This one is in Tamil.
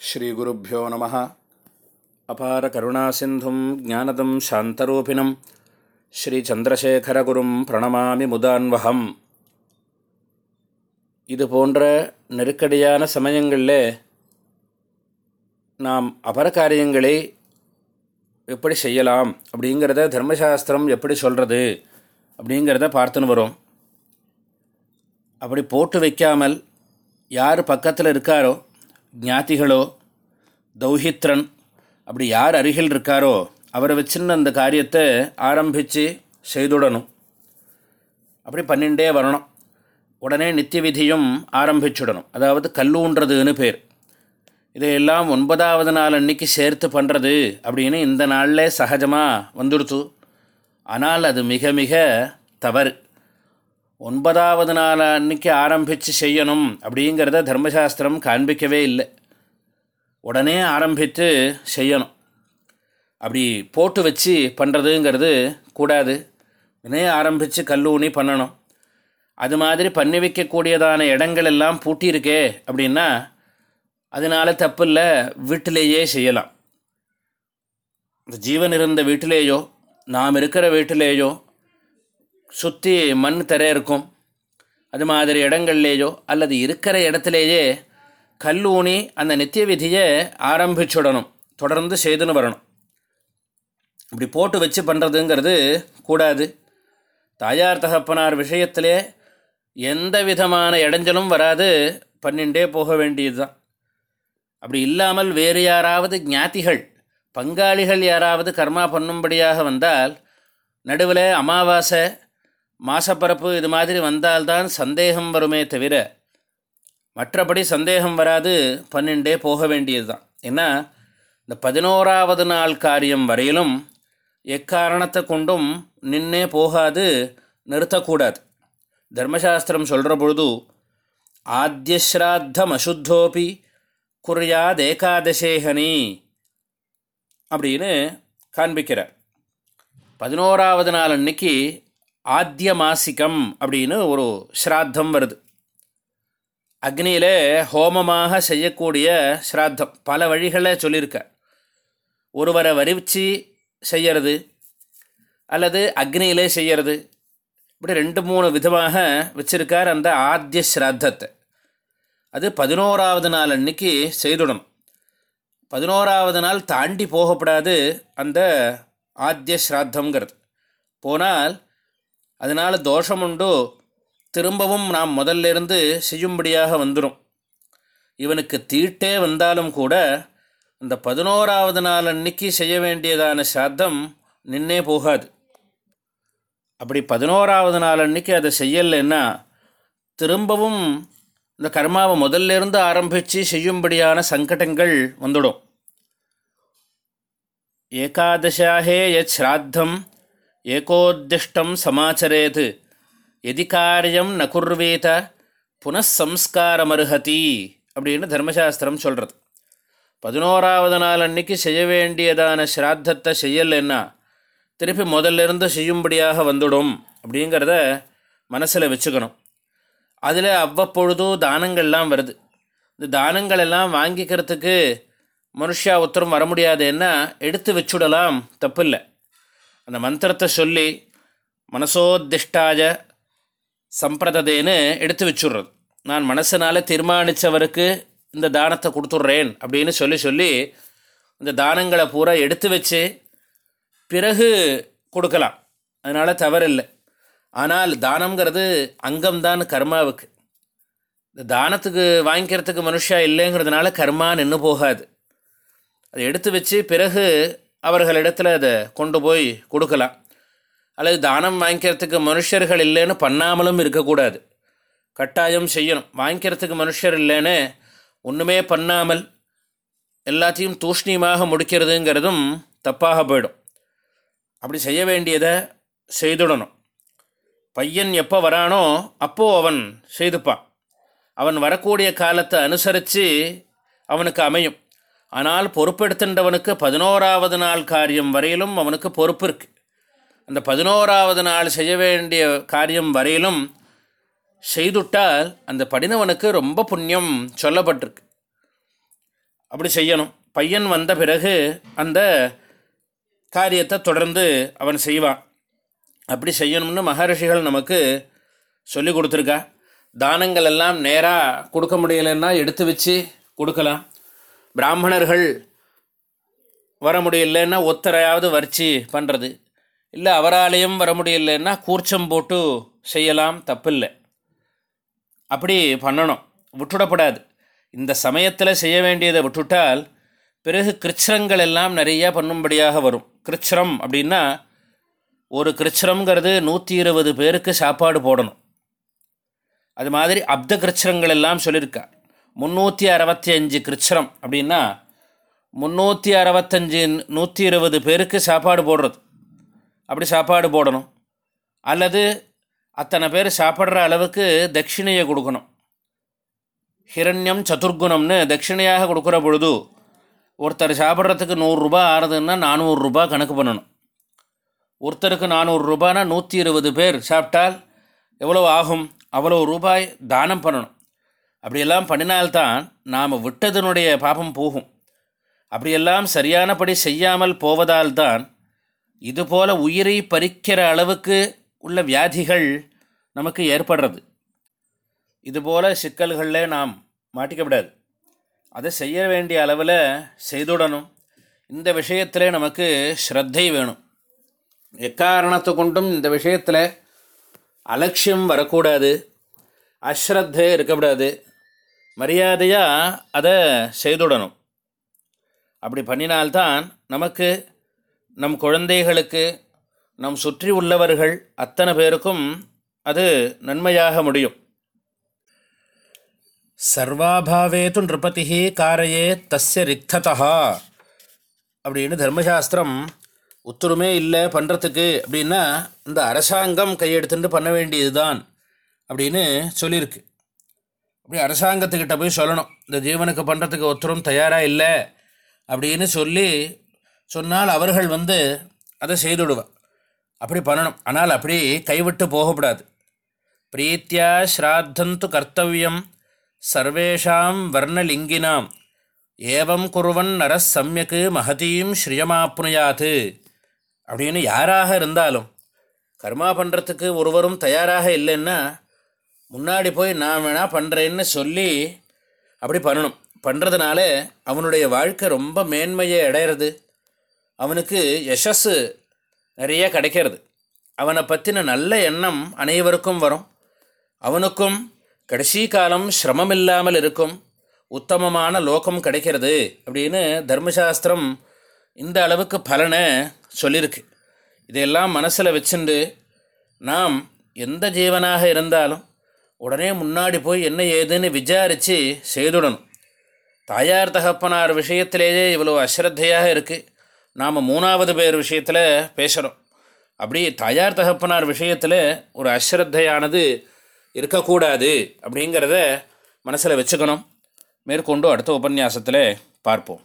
ஸ்ரீகுருப்போ நம. அபார கருணாசிந்தும் ஜானதம் சாந்தரூபிணம். ஸ்ரீச்சந்திரசேகரகுரும் பிரணமாமி முதான்வகம் இது போன்ற நெருக்கடியான சமயங்களில் நாம் அபர காரியங்களை எப்படி செய்யலாம் அப்படிங்கிறத தர்மசாஸ்திரம் எப்படி சொல்கிறது அப்படிங்கிறத பார்த்துன்னு வரும். அப்படி போட்டு வைக்காமல் யார் பக்கத்தில் இருக்காரோ ஞாத்திகளோ தௌஹித்ரன் அப்படி யார் அருகில் இருக்காரோ அவரை வச்சுன்னு அந்த காரியத்தை ஆரம்பித்து செய்துடணும். அப்படி பன்னெண்டே வரணும். உடனே நித்திய விதியும் ஆரம்பிச்சுடணும். அதாவது கல்லூன்றதுன்னு பேர். இதையெல்லாம் ஒன்பதாவது நாள் அன்னைக்கு சேர்த்து பண்ணுறது அப்படின்னு இந்த நாளில் சகஜமாக வந்துடுத்து. ஆனால் அது மிக மிக தவறு. ஒன்பதாவது நாள் அன்னைக்கு ஆரம்பித்து செய்யணும் அப்படிங்கிறத தர்மசாஸ்திரம் காண்பிக்கவே இல்லை. உடனே ஆரம்பித்து செய்யணும். அப்படி போட்டு வச்சு பண்ணுறதுங்கிறது கூடாது. உடனே ஆரம்பித்து கல்லூனி பண்ணணும். அது மாதிரி பண்ணி வைக்கக்கூடியதான இடங்கள் எல்லாம் பூட்டியிருக்கே அப்படின்னா அதனால் தப்பு இல்லை வீட்டிலேயே செய்யலாம். இந்த ஜீவன் இருந்த வீட்டிலேயோ நாம் இருக்கிற வீட்டிலேயோ சுற்றி மண் தரை இருக்கும். அது மாதிரி இடங்கள்லேயோ அல்லது இருக்கிற இடத்துலையே கல்லூனி அந்த நித்திய விதியை ஆரம்பிச்சுடணும். தொடர்ந்து செய்துன்னு வரணும். இப்படி போட்டு வச்சு பண்ணுறதுங்கிறது கூடாது. தாயார் தகப்பனார் விஷயத்திலே எந்த விதமான இடைஞ்சலும் வராது. பண்ணிண்டே போக வேண்டியது தான் அப்படி இல்லாமல் வேறு யாராவது ஞாத்திகள் பங்காளிகள் யாராவது கர்மா பண்ணும்படியாக வந்தால் நடுவில் அமாவாசை மாசப்பரப்பு இது மாதிரி வந்தால்தான் சந்தேகம் வருமே தவிர மற்றபடி சந்தேகம் வராது பன்னெண்டே போக வேண்டியது தான் ஏன்னா இந்த பதினோராவது நாள் காரியம் வரையிலும் எக்காரணத்தை கொண்டும் நின்னே போகாது நிறுத்தக்கூடாது. தர்மசாஸ்திரம் சொல்கிற பொழுது ஆத்தியஸ்ராத்தம் அசுத்தோபி குர்யாத் ஏகாதசேகனி அப்படின்னு காண்பிக்கிறார். பதினோராவது நாள் அன்னைக்கு ஆத்திய மாசிக்கம் அப்படின்னு ஒரு ஸ்ராத்தம் வருது. அக்னியில் ஹோமமாக செய்யக்கூடிய ஸ்ராத்தம். பல வழிகளை சொல்லியிருக்க. ஒருவரை வரிச்சு செய்யறது அல்லது அக்னியிலே செய்யறது இப்படி ரெண்டு மூணு விதமாக வச்சுருக்கார் அந்த ஆத்திய ஸ்ராத்தத்தை. அது பதினோராவது நாள் அன்னைக்கு செய்துடணும். பதினோராவது நாள் தாண்டி போகப்படாது அந்த ஆத்திய ஸ்ராத்தங்கிறது போனால் அதனால் தோஷம் உண்டு திரும்பவும் நாம் முதல்ல இருந்து செய்யும்படியாக வந்துடும் இவனுக்கு தீட்டே வந்தாலும் கூட அந்த பதினோராவது நாள் அன்னைக்கு செய்ய வேண்டியதான சாத்தம் நின்னே போகாது. அப்படி பதினோராவது நாள் அன்னைக்கு அதை செய்யலைன்னா திரும்பவும் இந்த கர்மாவை முதல்ல இருந்து ஆரம்பித்து செய்யும்படியான சங்கடங்கள் வந்துடும். ஏகாதசாகே யத் ஸ்ராத்தம் ஏகோத்திஷ்டம் சமாச்சரேத். எதி காரியம் ந குர்வேத புனഃசம்ஸ்காரமருகதி அப்படின்னு தர்மசாஸ்திரம் சொல்கிறது பதினோராவது நாள் அன்னைக்கு செய்ய வேண்டியதான ஸ்ராத்தத்தை செய்யலைன்னா திருப்பி முதல்ல இருந்து செய்யும்படியாக வந்துடும் அப்படிங்கிறத மனசில் வச்சுக்கணும். அதில் அவ்வப்பொழுது தானங்கள்லாம் வருது. இந்த தானங்கள் எல்லாம் வாங்கிக்கிறதுக்கு மனுஷா உத்தரம் வர முடியாதுன்னா எடுத்து வச்சுடலாம் தப்பில்லை. அந்த மந்திரத்தை சொல்லி மனசோத்திஷ்டாய சம்பிரததேன்னு எடுத்து வச்சுடுறது. நான் மனசனால் தீர்மானித்தவருக்கு இந்த தானத்தை கொடுத்துட்றேன் அப்படின்னு சொல்லி சொல்லி இந்த தானங்களை பூரா எடுத்து வச்சு பிறகு கொடுக்கலாம். அதனால் தவறில்லை. ஆனால் தானங்கிறது அங்கம்தான் கர்மாவுக்கு. இந்த தானத்துக்கு வாங்கிக்கிறதுக்கு மனுஷா இல்லைங்கிறதுனால கர்மா நின்று போகாது. அதை எடுத்து வச்சு பிறகு அவர்களிடத்தில் அதை கொண்டு போய் கொடுக்கலாம். அல்லது தானம் வாங்கிக்கிறதுக்கு மனுஷர்கள் இல்லைன்னு பண்ணாமலும் இருக்கக்கூடாது. கட்டாயம் செய்யணும். வாங்கிக்கிறதுக்கு மனுஷர் இல்லைன்னு ஒன்றுமே பண்ணாமல் எல்லாத்தையும் தூஷ்ணியமாக முடிக்கிறதுங்கிறதும் தப்பாக போயிடும். அப்படி செய்ய வேண்டியதை செய்துடணும். பையன் எப்போ வரானோ அப்போது அவன் செய்துப்பான். அவன் வரக்கூடிய காலத்தை அனுசரித்து அவனுக்கு அமையும். ஆனால் பொறுப்பெடுத்துன்றவனுக்கு பதினோராவது நாள் காரியம் வரையிலும் அவனுக்கு பொறுப்பு இருக்குது அந்த பதினோராவது நாள் செய்ய வேண்டிய காரியம் வரையிலும் செய்துட்டால் அந்த படினவனுக்கு ரொம்ப புண்ணியம் சொல்லப்பட்டிருக்கு. அப்படி செய்யணும். பையன் வந்த பிறகு அந்த காரியத்தை தொடர்ந்து அவன் செய்வான். அப்படி செய்யணும்னு மகரிஷிகள் நமக்கு சொல்லி கொடுத்துருக்கா. தானங்கள் எல்லாம் நேராக கொடுக்க முடியலைன்னா எடுத்து வச்சு கொடுக்கலாம். பிராமணர்கள் வர முடியலன்னா ஒத்தரையாவது வரிச்சு பண்ணுறது இல்லை அவராலையும் வர முடியலன்னா கூர்ச்சம் போட்டு செய்யலாம் தப்பில்லை. அப்படி பண்ணணும். விட்டுடப்படாது. இந்த சமயத்தில் செய்ய வேண்டியதை விட்டுட்டால் பிறகு கிருச்சிரங்கள் எல்லாம் நிறையா பண்ணும்படியாக வரும். கிருச்சிரம் அப்படின்னா ஒரு கிருச்சிரங்கிறது நூற்றி இருபது பேருக்கு சாப்பாடு போடணும். அது மாதிரி அப்த கிருச்சிரங்கள் எல்லாம் சொல்லியிருக்கா. முந்நூற்றி அறுபத்தி அஞ்சு கிருச்சரம் அப்படின்னா முந்நூற்றி அறுபத்தஞ்சு நூற்றி இருபது பேருக்கு சாப்பாடு போடுறது. அப்படி சாப்பாடு போடணும். அல்லது அத்தனை பேர் சாப்பிட்ற அளவுக்கு தட்சிணையை கொடுக்கணும். ஹிரண்யம் சதுர்குணம்னு தட்சிணையாக கொடுக்குற பொழுது ஒருத்தர் சாப்பிட்றதுக்கு நூறுரூபா ஆறுதுன்னா நானூறுரூபா கணக்கு பண்ணணும். ஒருத்தருக்கு நானூறுரூபானா நூற்றி இருபது பேர் சாப்பிட்டால் எவ்வளோ ஆகும்? அவ்வளோ ரூபாய் தானம் பண்ணணும். அப்படியெல்லாம் பண்ணினால்தான் நாம் விட்டதனுடைய பாபம் போகும். அப்படியெல்லாம் சரியானபடி செய்யாமல் போவதால்தான் இதுபோல் உயிரை பறிக்கிற அளவுக்கு உள்ள வியாதிகள் நமக்கு ஏற்படுறது. இதுபோல் சிக்கல்களில் நாம் மாட்டிக்கப்படாது அதை செய்ய வேண்டிய அளவில் செய்துடணும். இந்த விஷயத்தில் நமக்கு ஸ்ரத்தை வேணும். எக்காரணத்தை கொண்டும் இந்த விஷயத்தில் அலட்சியம் வரக்கூடாது. அஸ்ரத்தை இருக்கக்கூடாது. மரியாதையாக அதை செய்துடணும். அப்படி பண்ணினால்தான் நமக்கு நம் குழந்தைகளுக்கு நம் சுற்றி உள்ளவர்கள் அத்தனை பேருக்கும் அது நன்மையாக முடியும். சர்வாபாவேத்து நிருபதிஹி காரையே தஸ்ய ரிக்ததா அப்படின்னு தர்மசாஸ்திரம் உத்தரமே இல்லை பண்ணுறதுக்கு அப்படின்னா இந்த அரசாங்கம் கையெடுத்துட்டு பண்ண வேண்டியது தான் அப்படின்னு சொல்லியிருக்கு அப்படி அரசாங்கத்துக்கிட்ட போய் சொல்லணும். இந்த ஜீவனுக்கு பண்ணுறதுக்கு ஒத்தரும் தயாராக இல்லை அப்படின்னு சொல்லி சொன்னால் அவர்கள் வந்து அதை செய்துடுவா அப்படி பண்ணணும். ஆனால் அப்படி கைவிட்டு போகக்கூடாது. பிரீத்தியா ஸ்ராத்தந்து கர்த்தவியம் சர்வேஷாம் வர்ணலிங்கினாம். ஏவம் குருவன் நரஸ் சமயக்கு மகதீம் ஸ்ரீயமாப்னுயாத்து. அப்படின்னு யாராக இருந்தாலும் கர்மா பண்ணுறதுக்கு ஒருவரும் தயாராக இல்லைன்னா முன்னாடி போய் நான் வேணால் பண்ணுறேன்னு சொல்லி அப்படி பண்ணணும். பண்ணுறதுனால அவனுடைய வாழ்க்கை ரொம்ப மேன்மையை அடையிறது. அவனுக்கு யசஸ் நிறைய கிடைக்கிறது. அவனை பற்றின நல்ல எண்ணம் அனைவருக்கும் வரும். அவனுக்கும் கடைசி காலம் சிரமம் இல்லாமல் இருக்கும். உத்தமமான லோகம் கிடைக்கிறது அப்படின்னு தர்மசாஸ்திரம் இந்த அளவுக்கு பலனை சொல்லியிருக்கு இதையெல்லாம் மனசில் வச்சுண்டு நாம் எந்த ஜீவனாக இருந்தாலும் உடனே முன்னாடி போய் என்ன ஏதுன்னு விசாரித்து செய்துடணும். தாயார் தகப்பனார் விஷயத்திலேயே இவ்வளோ அஸ்ரத்தையாக இருக்குது நாம் மூணாவது பேர் விஷயத்தில் பேசுகிறோம் அப்படி தாயார் தகப்பனார் விஷயத்தில் ஒரு அஸ்ரத்தையானது இருக்கக்கூடாது அப்படிங்கிறத மனசில் வச்சுக்கணும். மேற்கொண்டு அடுத்த உபன்யாசத்தில் பார்ப்போம்.